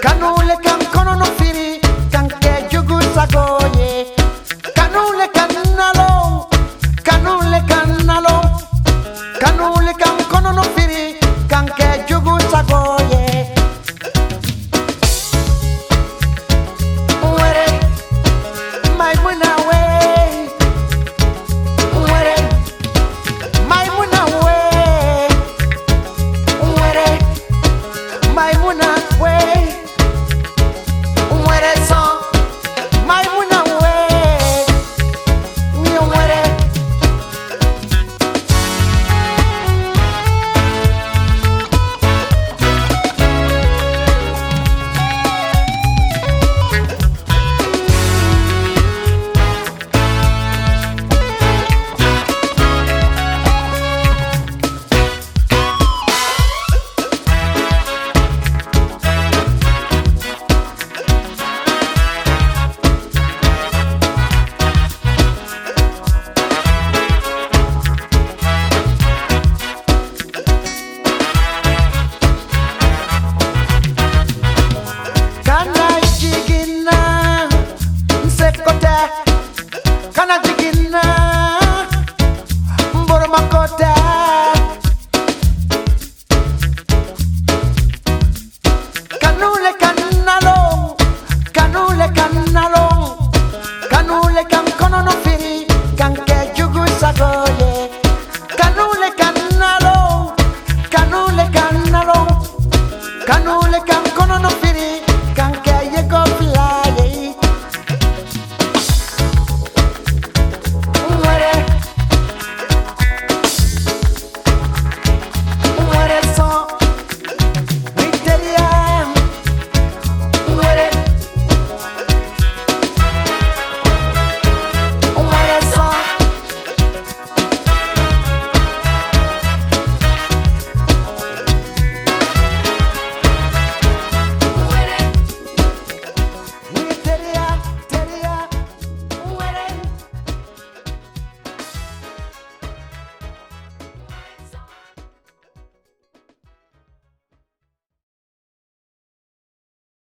Cano. Canule, can.